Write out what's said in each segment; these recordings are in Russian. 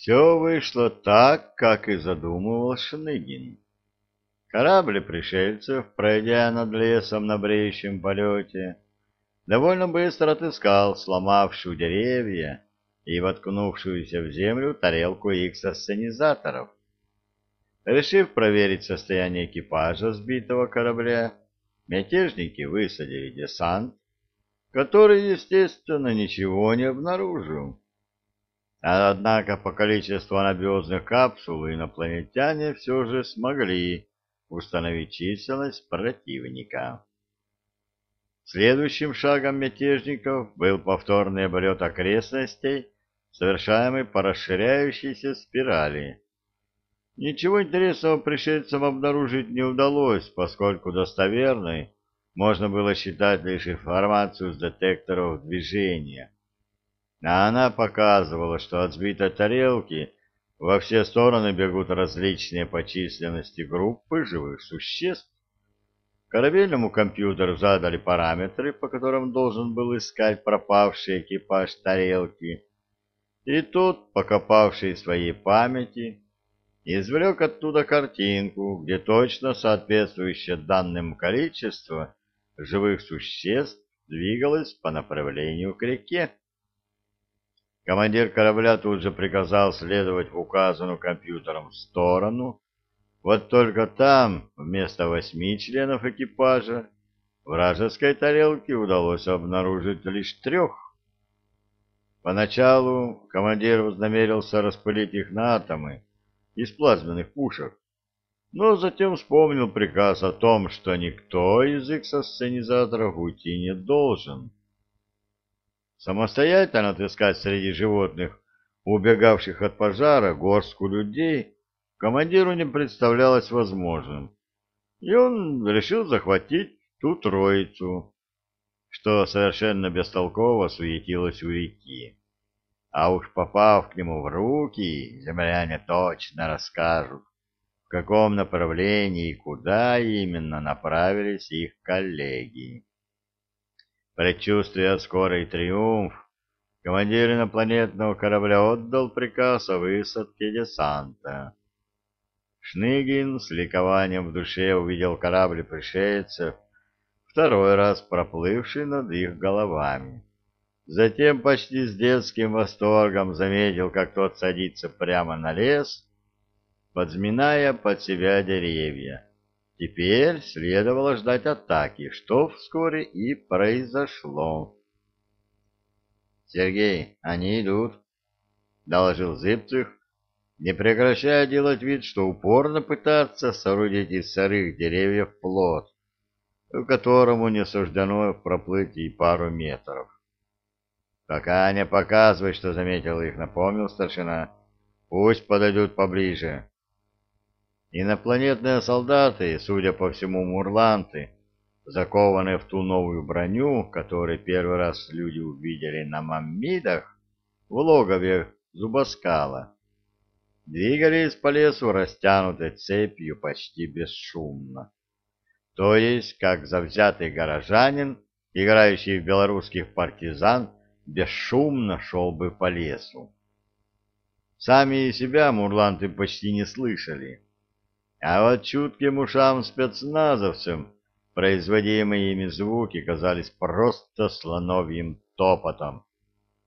Все вышло так, как и задумывал Шныгин. Корабль пришельцев, пройдя над лесом на бреющем полете, довольно быстро отыскал сломавшую деревья и воткнувшуюся в землю тарелку их сценизаторов. Решив проверить состояние экипажа сбитого корабля, мятежники высадили десант, который, естественно, ничего не обнаружил. Однако по количеству анабиозных капсул инопланетяне все же смогли установить численность противника. Следующим шагом мятежников был повторный облет окрестностей, совершаемый по расширяющейся спирали. Ничего интересного пришельцам обнаружить не удалось, поскольку достоверной можно было считать лишь информацию с детекторов движения а она показывала, что от сбитой тарелки во все стороны бегут различные по численности группы живых существ. Корабельному компьютеру задали параметры, по которым должен был искать пропавший экипаж тарелки, и тот, покопавший своей памяти, извлек оттуда картинку, где точно соответствующее данным количество живых существ двигалось по направлению к реке. Командир корабля тут же приказал следовать в указанную компьютером сторону. Вот только там, вместо восьми членов экипажа, вражеской тарелке удалось обнаружить лишь трех. Поначалу командир вознамерился распылить их на атомы из плазменных пушек, но затем вспомнил приказ о том, что никто из эксосценизаторов уйти не должен. Самостоятельно отыскать среди животных, убегавших от пожара, горстку людей командиру не представлялось возможным, и он решил захватить ту троицу, что совершенно бестолково суетилась у реки. А уж попав к нему в руки, земляне точно расскажут, в каком направлении и куда именно направились их коллеги. Предчувствуя скорый триумф, командир инопланетного корабля отдал приказ о высадке десанта. Шныгин с ликованием в душе увидел корабль пришельцев, второй раз проплывший над их головами. Затем почти с детским восторгом заметил, как тот садится прямо на лес, подзминая под себя деревья. Теперь следовало ждать атаки, что вскоре и произошло. «Сергей, они идут», — доложил Зыбцев, не прекращая делать вид, что упорно пытаться соорудить из сырых деревьев плод, которому не суждено проплыть и пару метров. «Пока не показывай, что заметил их», — напомнил старшина. «Пусть подойдут поближе». Инопланетные солдаты, судя по всему, мурланты, закованные в ту новую броню, которую первый раз люди увидели на маммидах, в логове зубоскала, двигались по лесу растянутой цепью почти бесшумно. То есть, как завзятый горожанин, играющий в белорусских партизан, бесшумно шел бы по лесу. Сами себя мурланты почти не слышали а вот чутким ушам спецназовцам производимые ими звуки казались просто слоновьим топотом,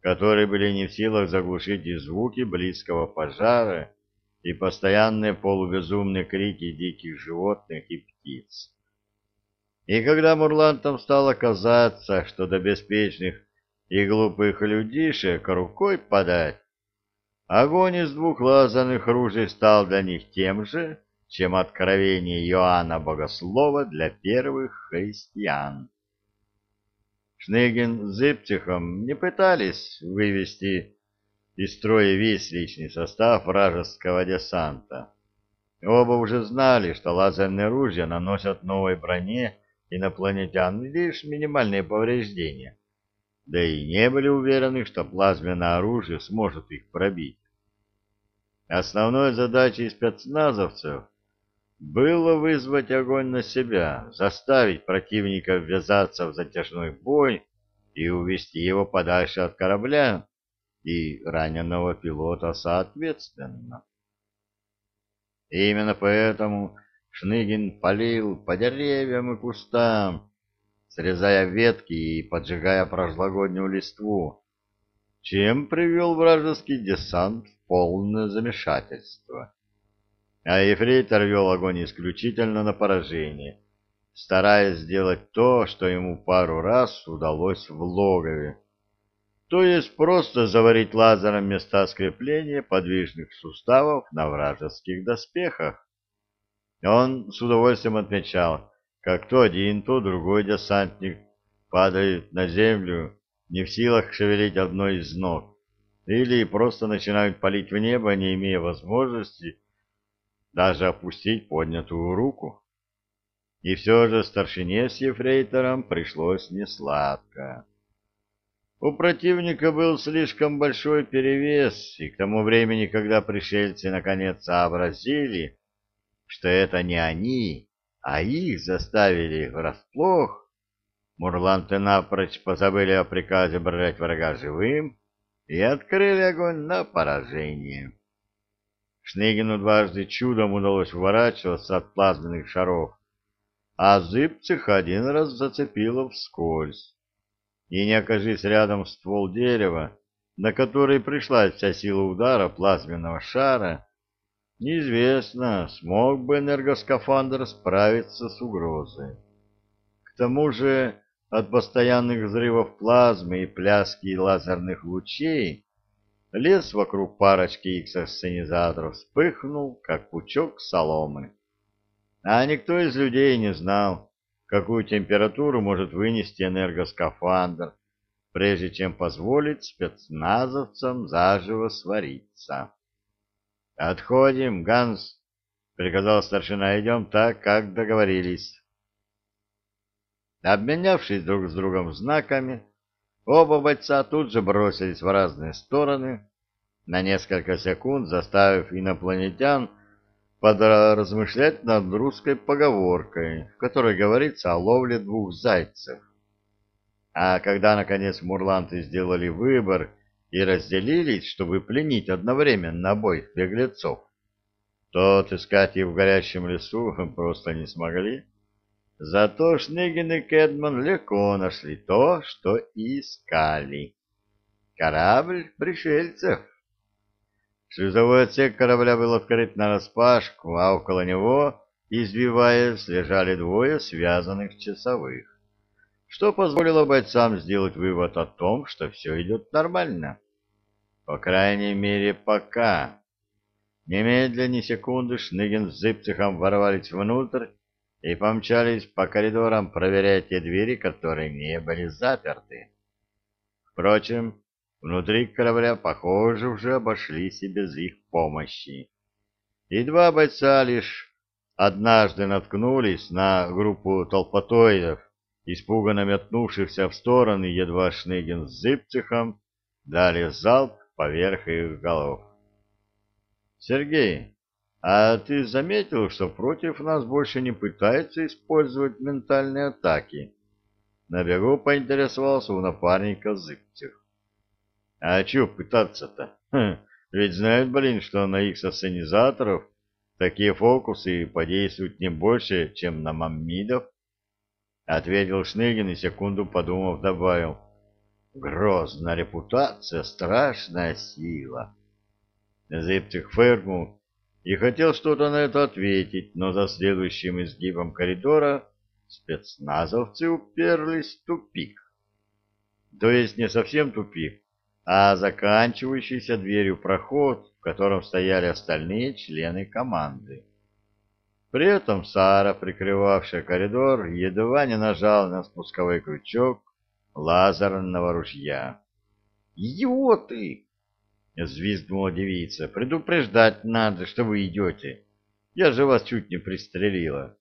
которые были не в силах заглушить и звуки близкого пожара, и постоянные полубезумные крики диких животных и птиц. И когда мурлантам стало казаться, что до беспечных и глупых людишек рукой подать, огонь из двух лазанных ружей стал для них тем же, чем откровение Иоанна Богослова для первых христиан. Шнегин с Зыбчихом не пытались вывести из строя весь личный состав вражеского десанта. Оба уже знали, что лазерные ружья наносят новой броне инопланетян лишь минимальные повреждения, да и не были уверены, что плазменное оружие сможет их пробить. Основной задачей спецназовцев было вызвать огонь на себя, заставить противника ввязаться в затяжной бой и увести его подальше от корабля, и раненого пилота соответственно. И именно поэтому Шныгин палил по деревьям и кустам, срезая ветки и поджигая прошлогоднюю листву, чем привел вражеский десант в полное замешательство. А ефрейтор вел огонь исключительно на поражение, стараясь сделать то, что ему пару раз удалось в логове, то есть просто заварить лазером места скрепления подвижных суставов на вражеских доспехах. Он с удовольствием отмечал, как то один, то другой десантник падает на землю, не в силах шевелить одной из ног, или просто начинают палить в небо, не имея возможности даже опустить поднятую руку. И все же старшине с ефрейтором пришлось несладко. У противника был слишком большой перевес, и к тому времени, когда пришельцы наконец сообразили, что это не они, а их заставили врасплох, мурланты напрочь позабыли о приказе брать врага живым и открыли огонь на поражение. Шнегину дважды чудом удалось уворачиваться от плазменных шаров, а зыбцих один раз зацепило вскользь и не окажись рядом ствол дерева, на который пришла вся сила удара плазменного шара, неизвестно, смог бы энергоскафандр справиться с угрозой. К тому же от постоянных взрывов плазмы и пляски лазерных лучей лес вокруг парочки икс-ассенизаторов вспыхнул, как пучок соломы. А никто из людей не знал, какую температуру может вынести энергоскафандр, прежде чем позволить спецназовцам заживо свариться. «Отходим, Ганс!» — приказал старшина. «Идем так, как договорились». Обменявшись друг с другом знаками, оба бойца тут же бросились в разные стороны, на несколько секунд заставив инопланетян подразмышлять над русской поговоркой, в которой говорится о ловле двух зайцев. А когда, наконец, мурланты сделали выбор и разделились, чтобы пленить одновременно обоих беглецов, то отыскать их в горящем лесу просто не смогли. Зато Шнегин и Кэдман легко нашли то, что искали. Корабль пришельцев. Шлюзовой отсек корабля был открыт нараспашку, а около него, извиваясь, лежали двое связанных часовых, что позволило бойцам сделать вывод о том, что все идет нормально. По крайней мере, пока. Немедленно ни секунды Шныгин с Зыбцихом ворвались внутрь и помчались по коридорам проверять те двери, которые не были заперты. Впрочем, Внутри корабля, похоже, уже обошлись и без их помощи. И два бойца лишь однажды наткнулись на группу толпотоидов, испуганно метнувшихся в стороны, едва Шныгин с Зыбцихом дали залп поверх их голов. «Сергей, а ты заметил, что против нас больше не пытаются использовать ментальные атаки?» На бегу поинтересовался у напарника Зыбцих. А чё пытаться-то? Хм, ведь знают, блин, что на их сценизаторов такие фокусы подействуют не больше, чем на маммидов. Ответил Шныгин и секунду подумав добавил. Грозная репутация, страшная сила. Зыбцик фыркнул и хотел что-то на это ответить, но за следующим изгибом коридора спецназовцы уперлись в тупик. То есть не совсем тупик, а заканчивающийся дверью проход, в котором стояли остальные члены команды. При этом Сара, прикрывавшая коридор, едва не нажал на спусковой крючок лазерного ружья. «Идиоты!» — взвизгнула девица. «Предупреждать надо, что вы идете. Я же вас чуть не пристрелила».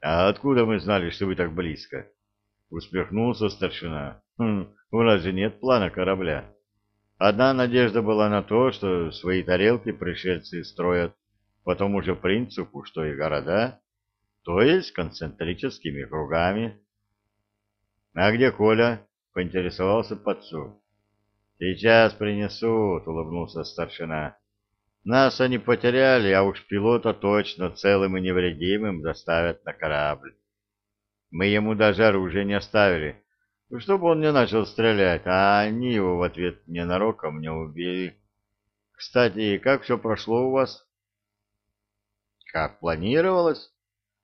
«А откуда мы знали, что вы так близко?» — усмехнулся старшина. «Хм, у нас же нет плана корабля. Одна надежда была на то, что свои тарелки пришельцы строят по тому же принципу, что и города, то есть концентрическими кругами. — А где Коля? — поинтересовался подцу. Сейчас принесут, улыбнулся старшина. Нас они потеряли, а уж пилота точно целым и невредимым доставят на корабль. Мы ему даже оружие не оставили, чтобы он не начал стрелять, а они его в ответ ненароком не убили. Кстати, как все прошло у вас? Как планировалось?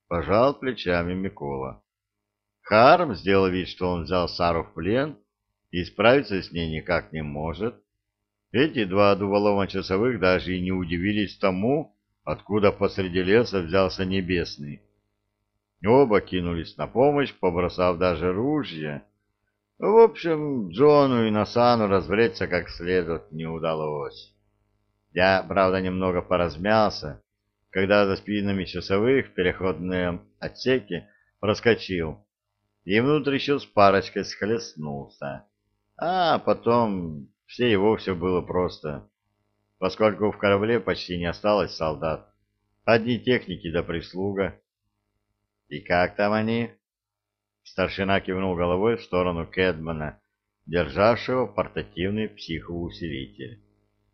Пожал плечами Микола. Харм сделал вид, что он взял Сару в плен и справиться с ней никак не может. Эти два дуволома часовых даже и не удивились тому, откуда посреди леса взялся небесный. Оба кинулись на помощь, побросав даже ружья. В общем, Джону и Насану развлечься как следует не удалось. Я, правда, немного поразмялся, когда за спинами часовых в переходном отсеке проскочил, и внутрь еще с парочкой схлестнулся. А потом все и вовсе было просто, поскольку в корабле почти не осталось солдат. Одни техники да прислуга. И как там они? Старшина кивнул головой в сторону Кэдмана, державшего портативный психоусилитель,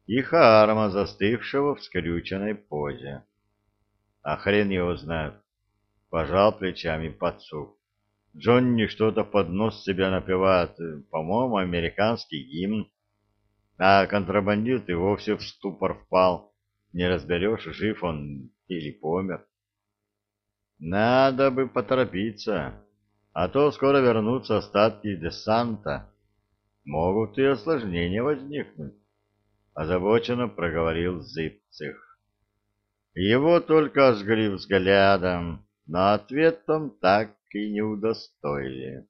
и Харма, застывшего в скрюченной позе. А хрен его знает. Пожал плечами подсук. Джонни что-то под нос себя напевает, по-моему, американский гимн. А контрабандист и вовсе в ступор впал. Не разберешь, жив он или помер. Надо бы поторопиться, а то скоро вернутся остатки десанта. Могут и осложнения возникнуть. Озабоченно проговорил Зыбцих. Его только ожгли взглядом, но ответом так и не удостоили.